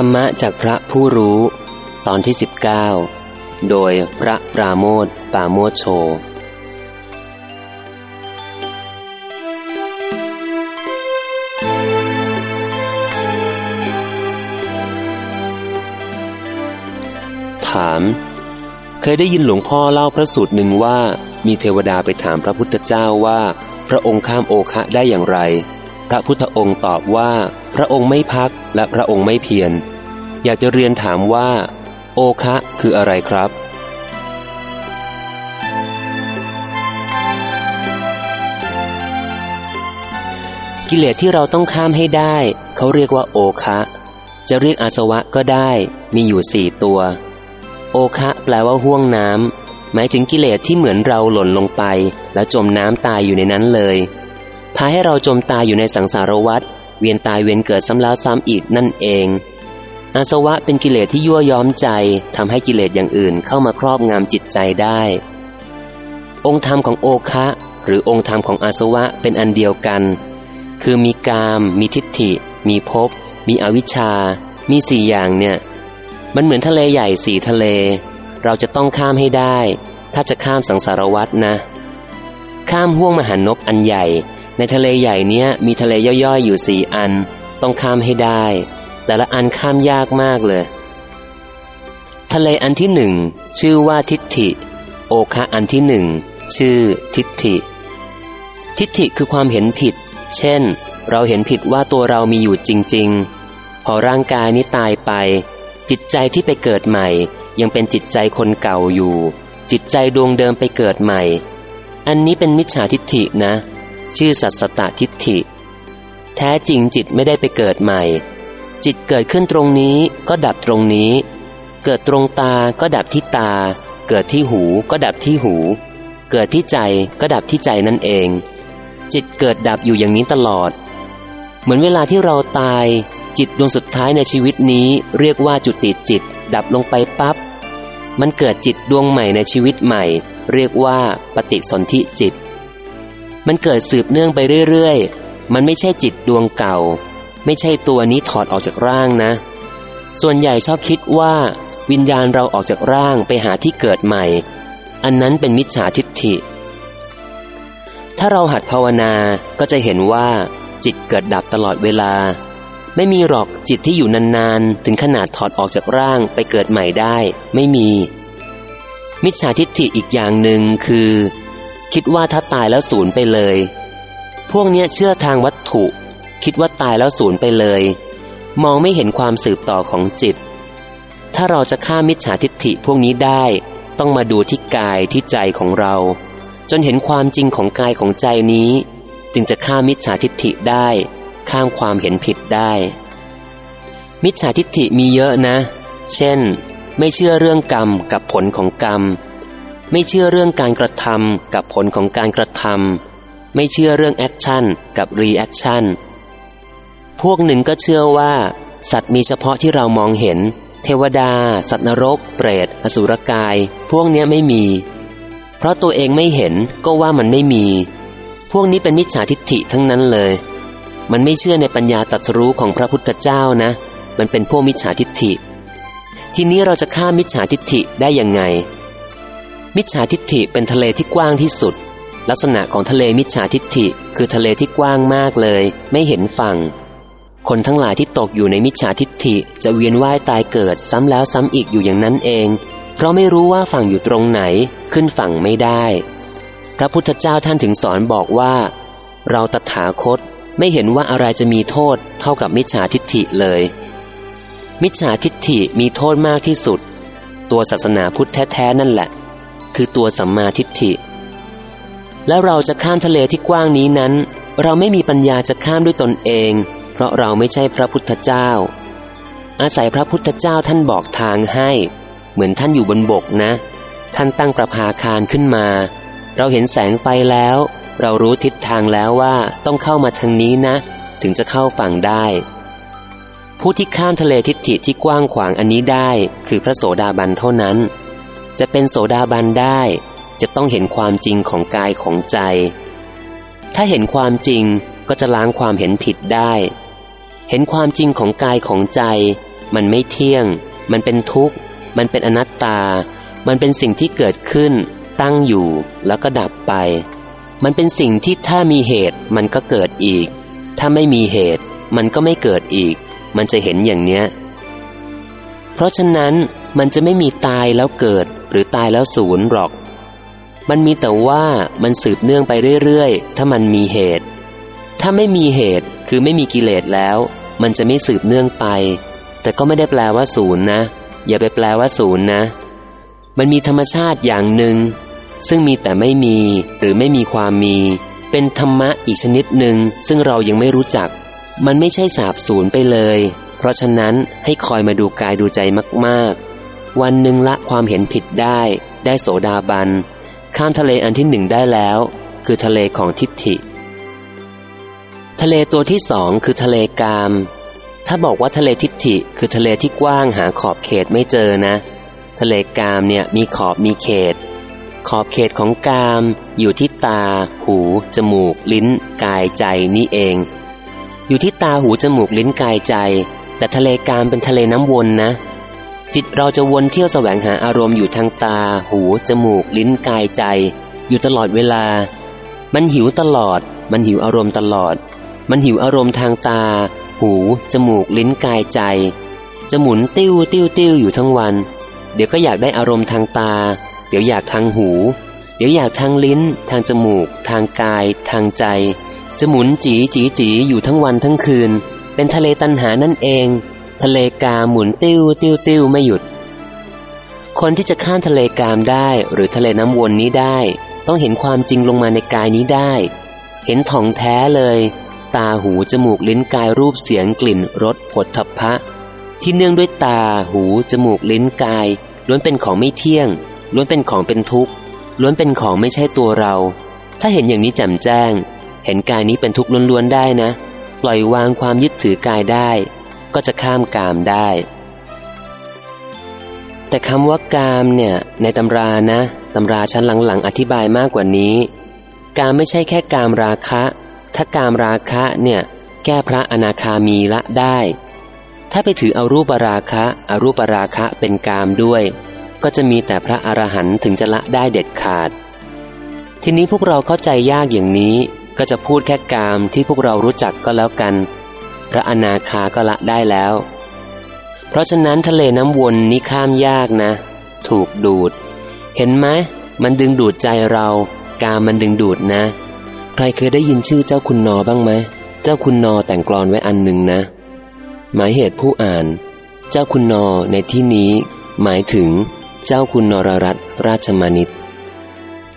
ธรรมะจากพระผู้รู้ ตอนที่ 19 โดยพระปราโมทปาโมทโช ถาม เคยได้ยินหลวงพ่อเล่าพระสูตรหนึ่งว่า มีเทวดาไปถามพระพุทธเจ้าว่า พระองค์ข้ามโอคะได้อย่างไร พระพุทธองค์ตอบว่า พระองค์ไม่พักและพระองค์ไม่เพียร อยากจะเรียนถามว่า โอคะคืออะไรครับกิเลสที่เราต้องข้ามให้ได้ เขาเรียกว่าโอคะ จะเรียกอาสวะก็ได้ มีอยู่สี่ตัว โอคะแปลว่าห่วงน้ำหมายถึงกิเลสที่เหมือนเราหล่นลงไป แล้วจมน้ำตายอยู่ในนั้นเลย พาให้เราจมตายอยู่ในสังสารวัฏเวียนตายเวียนเกิดซ้ำแล้วซ้ำอีกนั่นเอง อาสวะเป็นกิเลสที่ยั่วย้อมใจทำให้กิเลสอย่างอื่นเข้ามาครอบงำจิตใจได้ องค์ธรรมของโอคะ หรือองค์ธรรมของอาสวะเป็นอันเดียวกัน คือมีกาม มีทิฏฐิ มีภพ มีอวิชชา มีสี่อย่างเนี่ย มันเหมือนทะเลใหญ่สี่ทะเล เราจะต้องข้ามให้ได้ ถ้าจะข้ามสังสารวัฏนะ ข้ามห่วงมหันนบอันใหญ่ ในทะเลใหญ่เนี้ยมีทะเลย่อยๆอยู่สี่อัน ต้องข้ามให้ได้ แต่ละอันข้ามยากมากเลย ทะเลอันที่หนึ่งชื่อว่าทิฏฐิ โอคะอันที่หนึ่งชื่อทิฏฐิ ทิฏฐิคือความเห็นผิด เช่น เราเห็นผิดว่าตัวเรามีอยู่จริง ๆ พอร่างกายนี้ตายไป จิตใจที่ไปเกิดใหม่ ยังเป็นจิตใจคนเก่าอยู่ จิตใจดวงเดิมไปเกิดใหม่ อันนี้เป็นมิจฉาทิฏฐินะ ชื่อสัตสตทิฏฐิ แท้จริงจิตไม่ได้ไปเกิดใหม่ จิตเกิดขึ้นตรงนี้ก็ดับตรงนี้ เกิดตรงตาก็ดับที่ตา เกิดที่หูก็ดับที่หู เกิดที่ใจก็ดับที่ใจนั่นเอง จิตเกิดดับอยู่อย่างนี้ตลอด เหมือนเวลาที่เราตาย จิตดวงสุดท้ายในชีวิตนี้เรียกว่าจุติจิต ดับลงไปปับ๊บมันเกิดจิตดวงใหม่ในชีวิตใหม่ เรียกว่าปฏิสนธิจิต มันเกิดสืบเนื่องไปเรื่อยๆ มันไม่ใช่จิตดวงเก่า ไม่ใช่ตัวนี้ถอดออกจากร่างนะ ส่วนใหญ่ชอบคิดว่า วิญญาณเราออกจากร่างไปหาที่เกิดใหม่ อันนั้นเป็นมิจฉาทิฏฐิ ถ้าเราหัดภาวนาก็จะเห็นว่า จิตเกิดดับตลอดเวลา ไม่มีหรอกจิตที่อยู่นานๆ ถึงขนาดถอดออกจากร่างไปเกิดใหม่ได้ ไม่มี มิจฉาทิฏฐิอีกอย่างหนึ่งคือ คิดว่าถ้าตายแล้วสูญไปเลย พวกเนี้ยเชื่อทางวัตถุ คิดว่าตายแล้วสูญไปเลย มองไม่เห็นความสืบต่อของจิต ถ้าเราจะฆ่ามิจฉาทิฏฐิพวกนี้ได้ ต้องมาดูที่กายที่ใจของเรา จนเห็นความจริงของกายของใจนี้ จึงจะฆ่ามิจฉาทิฏฐิได้ ฆ่าความเห็นผิดได้ มิจฉาทิฏฐิมีเยอะนะ เช่น ไม่เชื่อเรื่องกรรมกับผลของกรรม ไม่เชื่อเรื่องการกระทำกับผลของการกระทำไม่เชื่อเรื่อง action กับ reaction พวกหนึ่งก็เชื่อว่า สัตว์มีเฉพาะที่เรามองเห็น เทวดา สัตว์นรก เปรต อสุรกาย พวกเนี้ยไม่มี เพราะตัวเองไม่เห็นก็ว่ามันไม่มี พวกนี้เป็นมิจฉาทิฏฐิทั้งนั้นเลย มันไม่เชื่อในปัญญาตรัสรู้ของพระพุทธเจ้านะ มันเป็นพวกมิจฉาทิฏฐิ ทีนี้เราจะฆ่ามิจฉาทิฏฐิได้ยังไง มิจฉาทิฏฐิเป็นทะเลที่กว้างที่สุด ลักษณะของทะเลมิจฉาทิฏฐิคือทะเลที่กว้างมากเลย ไม่เห็นฝั่ง คนทั้งหลายที่ตกอยู่ในมิจฉาทิฏฐิจะเวียนว่ายตายเกิดซ้ำแล้วซ้ำอีกอยู่อย่างนั้นเอง เพราะไม่รู้ว่าฝั่งอยู่ตรงไหน ขึ้นฝั่งไม่ได้ พระพุทธเจ้าท่านถึงสอนบอกว่า เราตถาคตไม่เห็นว่าอะไรจะมีโทษเท่ากับมิจฉาทิฏฐิเลย มิจฉาทิฏฐิมีโทษมากที่สุด ตัวศาสนาพุทธแท้ๆนั่นแหละ คือตัวสัมมาทิฏฐิ แล้วเราจะข้ามทะเลที่กว้างนี้นั้น เราไม่มีปัญญาจะข้ามด้วยตนเอง เพราะเราไม่ใช่พระพุทธเจ้า อาศัยพระพุทธเจ้าท่านบอกทางให้ เหมือนท่านอยู่บนบกนะ ท่านตั้งประภาคารขึ้นมา เราเห็นแสงไฟแล้ว เรารู้ทิศทางแล้วว่าต้องเข้ามาทางนี้นะ ถึงจะเข้าฝั่งได้ผู้ที่ข้ามทะเลทิฏฐิที่กว้างขวางอันนี้ได้ คือพระโสดาบันเท่านั้น จะเป็นโสดาบันได้ จะต้องเห็นความจริงของกายของใจ ถ้าเห็นความจริงก็จะล้างความเห็นผิดได้ เห็นความจริงของกายของใจ มันไม่เที่ยง มันเป็นทุกข์ มันเป็นอนัตตา มันเป็นสิ่งที่เกิดขึ้น ตั้งอยู่แล้วก็ดับไป มันเป็นสิ่งที่ถ้ามีเหตุมันก็เกิดอีก ถ้าไม่มีเหตุ มันก็ไม่เกิดอีก มันจะเห็นอย่างเนี้ย เพราะฉะนั้นมันจะไม่มีตายแล้วเกิด หรือตายแล้วศูนย์หรอก มันมีแต่ว่ามันสืบเนื่องไปเรื่อยๆ ถ้ามันมีเหตุ ถ้าไม่มีเหตุคือไม่มีกิเลสแล้ว มันจะไม่สืบเนื่องไป แต่ก็ไม่ได้แปลว่าศูนย์นะ อย่าไปแปลว่าศูนย์นะ มันมีธรรมชาติอย่างหนึ่ง ซึ่งมีแต่ไม่มีหรือไม่มีความมี เป็นธรรมะอีกชนิดหนึ่งซึ่งเรายังไม่รู้จัก มันไม่ใช่สาบสูญไปเลย เพราะฉะนั้นให้คอยมาดูกายดูใจมากๆ วันหนึ่งละความเห็นผิดได้ ได้โสดาบัน ข้ามทะเลอันที่หนึ่งได้แล้ว คือทะเลของทิฏฐิ ทะเลตัวที่สองคือทะเลกาม ถ้าบอกว่าทะเลทิฏฐิคือทะเลที่กว้างหาขอบเขตไม่เจอนะ ทะเลกามเนี่ยมีขอบมีเขต ขอบเขตของกาม อยู่ที่ตา หู จมูก ลิ้น กายใจนี่เอง อยู่ที่ตาหูจมูกลิ้นกายใจ แต่ทะเลกามเป็นทะเลน้ำวนนะ จิตเราจะวนเที่ยวแสวงหาอารมณ์อยู่ทางตา หู จมูก ลิ้นกายใจ อยู่ตลอดเวลา มันหิวตลอด มันหิวอารมณ์ตลอด มันหิวอารมณ์ทางตา หู จมูก ลิ้นกายใจ จะหมุนติ้วติ้วติ้วอยู่ทั้งวัน เดี๋ยวก็อยากได้อารมณ์ทางตา เดี๋ยวอยากทางหู เดี๋ยวอยากทางลิ้น ทางจมูก ทางกาย ทางใจ จะหมุนจีจีจีอยู่ทั้งวันทั้งคืน เป็นทะเลตันหานั่นเอง ทะเลกาหมุนติ้วติ้วติ้วไม่หยุด คนที่จะข้ามทะเลกามได้หรือทะเลน้ำวนนี้ได้ ต้องเห็นความจริงลงมาในกายนี้ได้ เห็นถ่องแท้เลย ตาหูจมูกลิ้นกายรูปเสียงกลิ่นรสผลทพะ ที่เนื่องด้วยตาหูจมูกลิ้นกาย ล้วนเป็นของไม่เที่ยง ล้วนเป็นของเป็นทุกข์ ล้วนเป็นของไม่ใช่ตัวเรา ถ้าเห็นอย่างนี้แจ่มแจ้ง เห็นกายนี้เป็นทุกข์ล้วนๆได้นะ ปล่อยวางความยึดถือกายได้ ก็จะข้ามกามได้ แต่คำว่ากามเนี่ยในตำรานะตำราชั้นหลังๆ อธิบายมากกว่านี้ กามไม่ใช่แค่กามราคะ ถ้ากามราคะเนี่ยแก้พระอนาคามีละได้ ถ้าไปถือเอารูปราคะอารูปราคะเป็นกามด้วย ก็จะมีแต่พระอรหันต์ถึงจะละได้เด็ดขาด ทีนี้พวกเราเข้าใจยากอย่างนี้ก็จะพูดแค่กามที่พวกเรารู้จักก็แล้วกัน พระอนาคาก็ละได้แล้ว เพราะฉะนั้นทะเลน้ำวนนี้ข้ามยากนะ ถูกดูด เห็นไหมมันดึงดูดใจเรา กามันดึงดูดนะ ใครเคยได้ยินชื่อเจ้าคุณนอบ้างไหม เจ้าคุณนอแต่งกลอนไว้อันหนึ่งนะ หมายเหตุผู้อ่าน เจ้าคุณนอในที่นี้ หมายถึง เจ้าคุณนรรัตราชมานิต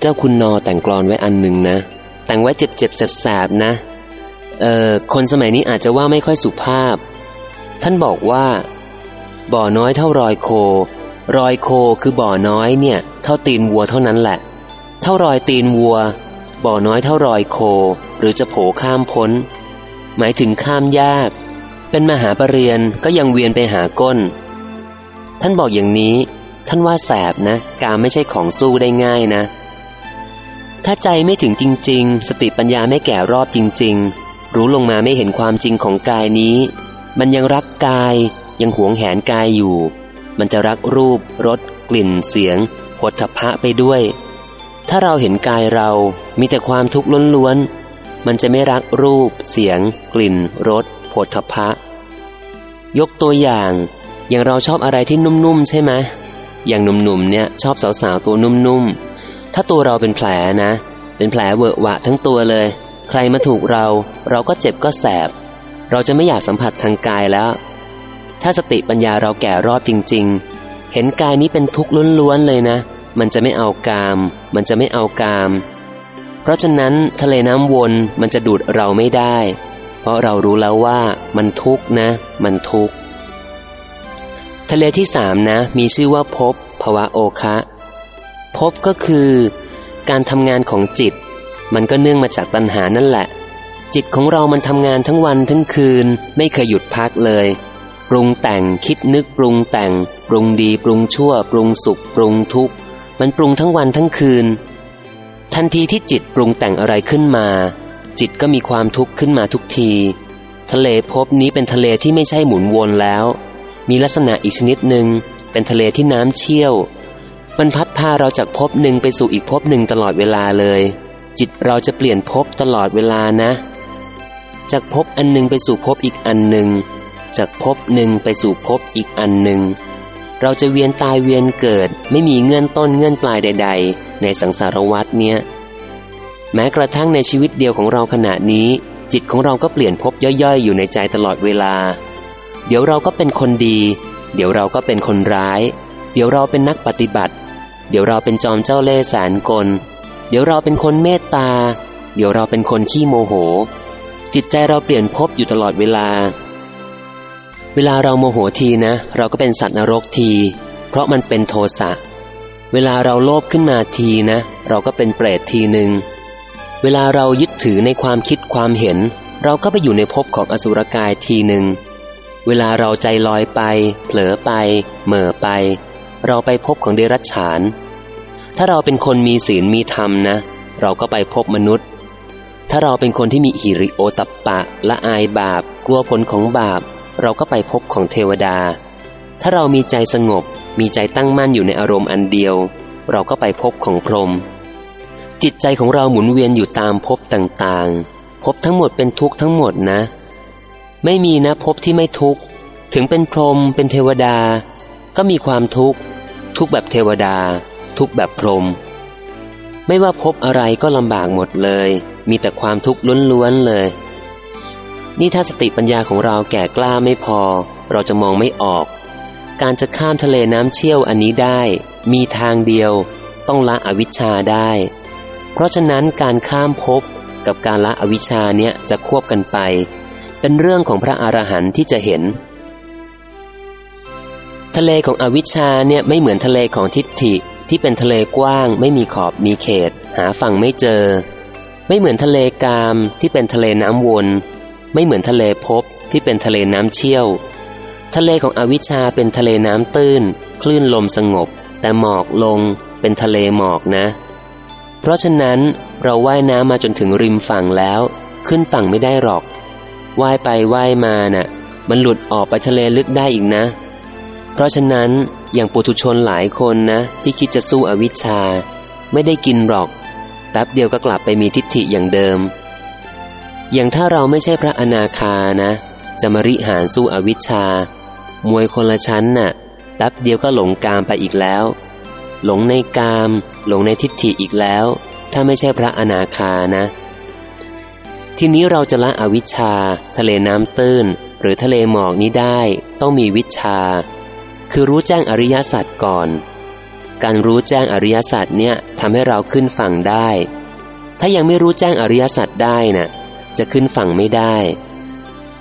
เจ้าคุณนอแต่งกลอนไว้อันหนึ่งนะ แต่งไว้เจ็บเจ็บแสบแสบนะ เอ่อคนสมัยนี้อาจจะว่าไม่ค่อยสุภาพ ท่านบอกว่า บ่อน้อยเท่ารอยโค รอยโคคือบ่อน้อยเนี่ย เท่าตีนวัวเท่านั้นแหละ เท่ารอยตีนวัว บ่อน้อยเท่ารอยโค หรือจะโผข้ามพ้น หมายถึงข้ามยาก เป็นมหาปรริญญาก็ยังเวียนไปหาก้น ท่านบอกอย่างนี้ ท่านว่าแสบนะ กามไม่ใช่ของสู้ได้ง่ายนะ ถ้าใจไม่ถึงจริง ๆ สติปัญญาไม่แก่รอบจริง ๆ รู้ลงมาไม่เห็นความจริงของกายนี้ มันยังรักกายยังหวงแหนกายอยู่ มันจะรักรูปรสกลิ่นเสียงผลทพะไปด้วย ถ้าเราเห็นกายเรามีแต่ความทุกข์ล้วนๆมันจะไม่รักรูป เสียง กลิ่นรสผลทพะ ยกตัวอย่าง อย่างเราชอบอะไรที่นุ่มๆใช่ไหมอย่างหนุ่มๆเนี่ยชอบสาวๆตัวนุ่มๆถ้าตัวเราเป็นแผลนะ เป็นแผลเวอะหวะทั้งตัวเลย ใครมาถูกเรา เราก็เจ็บก็แสบ เราจะไม่อยากสัมผัสทางกายแล้ว ถ้าสติปัญญาเราแก่รอบจริง ๆ เห็นกายนี้เป็นทุกข์ล้วนๆเลยนะ มันจะไม่เอากาม มันจะไม่เอากาม เพราะฉะนั้นทะเลน้ำวนมันจะดูดเราไม่ได้ เพราะเรารู้แล้วว่ามันทุกข์นะ มันทุกข์ทะเลที่สามนะมีชื่อว่าภพภวะโอคะภพก็คือ การทำงานของจิต มันก็เนื่องมาจากตัณหานั่นแหละ จิตของเรามันทำงานทั้งวันทั้งคืน ไม่เคยหยุดพักเลย ปรุงแต่งคิดนึกปรุงแต่ง ปรุงดีปรุงชั่ว ปรุงสุข ปรุงทุกข์ มันปรุงทั้งวันทั้งคืน ทันทีที่จิตปรุงแต่งอะไรขึ้นมา จิตก็มีความทุกข์ขึ้นมาทุกที ทะเลภพนี้เป็นทะเลที่ไม่ใช่หมุนวนแล้ว มีลักษณะอีกชนิดหนึ่งเป็นทะเลที่น้ำเชี่ยว มันพัดพาเราจากภพหนึ่งไปสู่อีกภพหนึ่งตลอดเวลาเลย จิตเราจะเปลี่ยนภพตลอดเวลานะ จากภพอันหนึ่งไปสู่ภพอีกอันหนึ่ง จากภพหนึ่งไปสู่ภพอีกอันหนึ่ง เราจะเวียนตายเวียนเกิด ไม่มีเงื่อนต้นเงื่อนปลายใด ๆ ในสังสารวัฏเนี้ยแม้กระทั่งในชีวิตเดียวของเราขณะนี้ จิตของเราก็เปลี่ยนภพย่อยๆ อยู่ในใจตลอดเวลา เดี๋ยวเราก็เป็นคนดี เดี๋ยวเราก็เป็นคนร้าย เดี๋ยวเราเป็นนักปฏิบัติ เดี๋ยวเราเป็นจอมเจ้าเล่ห์แสนกล เดี๋ยวเราเป็นคนเมตตา เดี๋ยวเราเป็นคนขี้โมโห จิตใจเราเปลี่ยนภพอยู่ตลอดเวลา เวลาเราโมโหทีนะ เราก็เป็นสัตว์นรกที เพราะมันเป็นโทสะ เวลาเราโลภขึ้นมาทีนะ เราก็เป็นเปรตทีหนึ่ง เวลาเรายึดถือในความคิดความเห็น เราก็ไปอยู่ในภพของอสุรกายทีหนึ่ง เวลาเราใจลอยไป เผลอไป เหม่อไป เราไปพบของเดรัจฉาน ถ้าเราเป็นคนมีศีลมีธรรมนะ เราก็ไปพบมนุษย์ ถ้าเราเป็นคนที่มีหิริโอตัปปะละอายบาป กลัวผลของบาป เราก็ไปพบของเทวดา ถ้าเรามีใจสงบ มีใจตั้งมั่นอยู่ในอารมณ์อันเดียว เราก็ไปพบของพรหมจิตใจของเราหมุนเวียนอยู่ตามภพต่างๆภพทั้งหมดเป็นทุกข์ทั้งหมดนะ ไม่มีนะภพที่ไม่ทุกข์ ถึงเป็นพรหมเป็นเทวดา ก็มีความทุกข์ ทุกแบบเทวดา ทุกข์แบบพรม ไม่ว่าภพอะไรก็ลำบากหมดเลย มีแต่ความทุกข์ล้วนๆเลย นี่ถ้าสติปัญญาของเราแก่กล้าไม่พอ เราจะมองไม่ออก การจะข้ามทะเลน้ำเชี่ยวอันนี้ได้ มีทางเดียว ต้องละอวิชชาได้ เพราะฉะนั้นการข้ามภพกับการละอวิชชาเนี่ยจะควบกันไป เป็นเรื่องของพระอรหันต์ที่จะเห็นทะเลของอวิชชาเนี่ยไม่เหมือนทะเลของทิฏฐิ ที่เป็นทะเลกว้างไม่มีขอบมีเขต หาฝั่งไม่เจอ ไม่เหมือนทะเลกามที่เป็นทะเลน้ำวน ไม่เหมือนทะเลภพที่เป็นทะเลน้ำเชี่ยว ทะเลของอวิชชาเป็นทะเลน้ำตื้น คลื่นลมสงบ แต่หมอกลงเป็นทะเลหมอกนะ เพราะฉะนั้นเราว่ายน้ำมาจนถึงริมฝั่งแล้ว ขึ้นฝั่งไม่ได้หรอกว่ายไปว่ายมาน่ะ มันหลุดออกไปทะเลลึกได้อีกนะ เพราะฉะนั้นอย่างปุถุชนหลายคนนะ ที่คิดจะสู้อวิชชา ไม่ได้กินหรอกแป๊บเดียวก็กลับไปมีทิฏฐิอย่างเดิม อย่างถ้าเราไม่ใช่พระอนาคานะ จะมาริหารสู้อวิชชามวยคนละชั้นน่ะแป๊บเดียวก็หลงกามไปอีกแล้ว หลงในกาม หลงในทิฏฐิอีกแล้ว ถ้าไม่ใช่พระอนาคานะ ทีนี้เราจะละอวิชชา ทะเลน้ำตื้น หรือทะเลหมอกนี้ได้ ต้องมีวิชา คือรู้แจ้งอริยสัจก่อน การรู้แจ้งอริยสัจเนี่ยทำให้เราขึ้นฝั่งได้ ถ้ายังไม่รู้แจ้งอริยสัจได้น่ะจะขึ้นฝั่งไม่ได้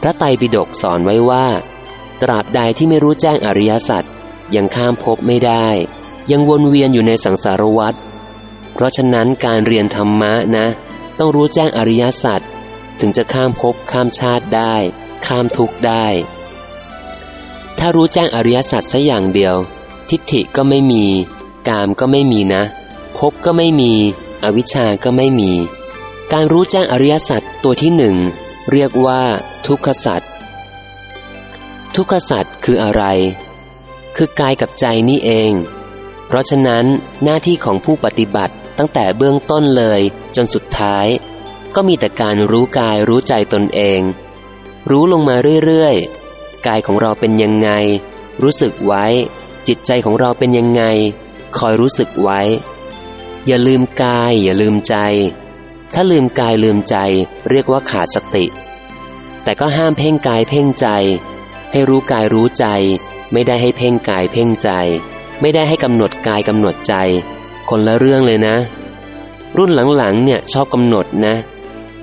พระไตรปิฎกสอนไว้ว่า ตราบใดที่ไม่รู้แจ้งอริยสัจยังข้ามภพไม่ได้ ยังวนเวียนอยู่ในสังสารวัฏเพราะฉะนั้นการเรียนธรรมะนะ ต้องรู้แจ้งอริยสัจถึงจะข้ามภพข้ามชาติได้ ข้ามทุกข์ได้ ถ้ารู้แจ้งอริยสัจสัอย่างเดียว ทิฏฐิก็ไม่มี กามก็ไม่มีนะภพก็ไม่มี อวิชชาก็ไม่มี การรู้แจ้งอริยสัจตัวที่หนึ่งเรียกว่า ทุกขสัจทุกขสัจคืออะไร คือกายกับใจนี่เอง เพราะฉะนั้นหน้าที่ของผู้ปฏิบัติตั้งแต่เบื้องต้นเลยจนสุดท้าย ก็มีแต่การรู้กายรู้ใจตนเอง รู้ลงมาเรื่อยๆ กายของเราเป็นยังไง รู้สึกไว้ จิตใจของเราเป็นยังไง คอยรู้สึกไว้ อย่าลืมกาย อย่าลืมใจ ถ้าลืมกายลืมใจ เรียกว่าขาดสติ แต่ก็ห้ามเพ่งกายเพ่งใจ ให้รู้กายรู้ใจ ไม่ได้ให้เพ่งกายเพ่งใจ ไม่ได้ให้กำหนดกายกำหนดใจ คนละเรื่องเลยนะ รุ่นหลังๆเนี่ยชอบกำหนดนะ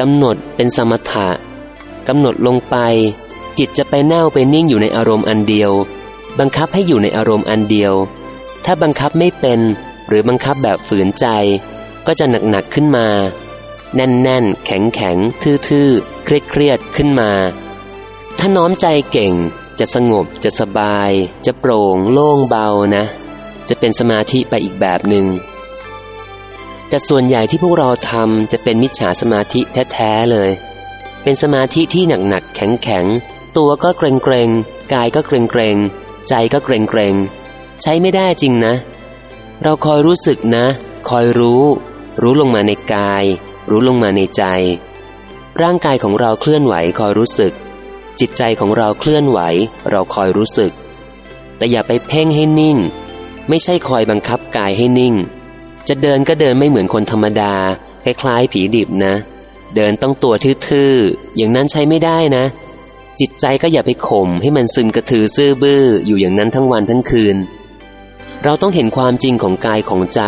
กำหนดเป็นสมถะกำหนดลงไป จิตจะไปแน่วไปนิ่งอยู่ในอารมณ์อันเดียว บังคับให้อยู่ในอารมณ์อันเดียว ถ้าบังคับไม่เป็น หรือบังคับแบบฝืนใจ ก็จะหนักๆขึ้นมา แน่นๆ แข็งๆ ทื่อๆ เครียดๆ ขึ้นมา ถ้าน้อมใจเก่ง จะสงบ จะสบาย จะโปร่ง โล่งเบานะ จะเป็นสมาธิไปอีกแบบหนึง่งแต่ส่วนใหญ่ที่พวกเราทำจะเป็นมิจฉาสมาธิแท้ๆเลย เป็นสมาธิที่หนักๆ แข็งๆ ตัวก็เกรงๆกรงกายก็เกรงเกรงใจก็เกรงเกรงใช้ไม่ได้จริงนะ เราคอยรู้สึกนะ คอยรู้ รู้ลงมาในกาย รู้ลงมาในใจ ร่างกายของเราเคลื่อนไหวคอยรู้สึก จิตใจของเราเคลื่อนไหว เราคอยรู้สึก แต่อย่าไปเพ่งให้นิ่ง ไม่ใช่คอยบังคับกายให้นิ่ง จะเดินก็เดินไม่เหมือนคนธรรมดาคล้ายๆผีดิบนะ เดินต้องตัวทื่อๆอย่างนั้นใช้ไม่ได้นะ จิตใจก็อย่าไปข่มให้มันซึมกระถือซื่อบื้ออยู่อย่างนั้นทั้งวันทั้งคืน เราต้องเห็นความจริงของกายของใจ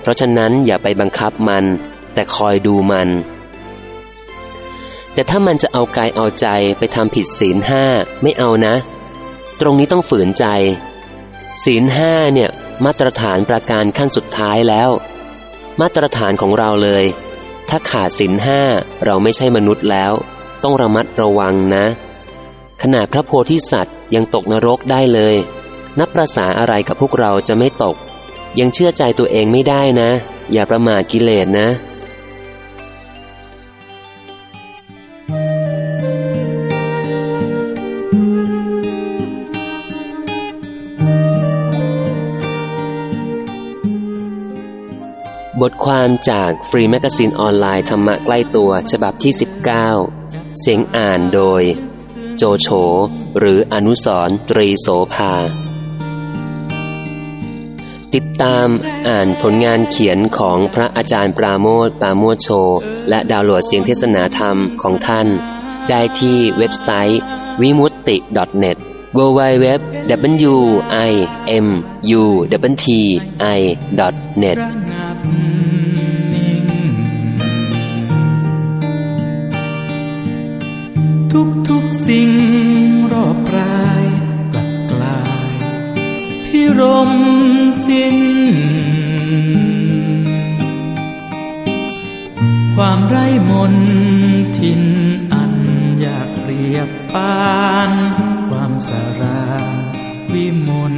เพราะฉะนั้นอย่าไปบังคับมัน แต่คอยดูมัน แต่ถ้ามันจะเอากายเอาใจไปทำผิดศีลห้าไม่เอานะ ตรงนี้ต้องฝืนใจ ศีลห้าเนี่ยมาตรฐานประการขั้นสุดท้ายแล้ว มาตรฐานของเราเลย ถ้าขาดศีลห้าเราไม่ใช่มนุษย์แล้ว ต้องระมัดระวังนะ ขนาดพระโพธิสัตว์ยังตกนรกได้เลย นับประสาอะไรกับพวกเราจะไม่ตก ยังเชื่อใจตัวเองไม่ได้นะ อย่าประมาทกิเลสนะบทความจาก free magazine ออนไลน์ธรรมะใกล้ตัวฉบับที่ 19 เสียงอ่านโดย โจโฉหรืออนุสรตรีโสภา ติดตามอ่านผลงานเขียนของพระอาจารย์ปราโมทปราโมทโช และดาวโหลดเสียงเทศนาธรรมของท่าน ได้ที่เว็บไซต์วิมุตติ .net w w w w i m u t i net ทุกทุกๆสิ่งรอบกายกลับกลายพิรมสิ้น ความไร้มนทินอันอยากเรียบปาน ความสาราวิมล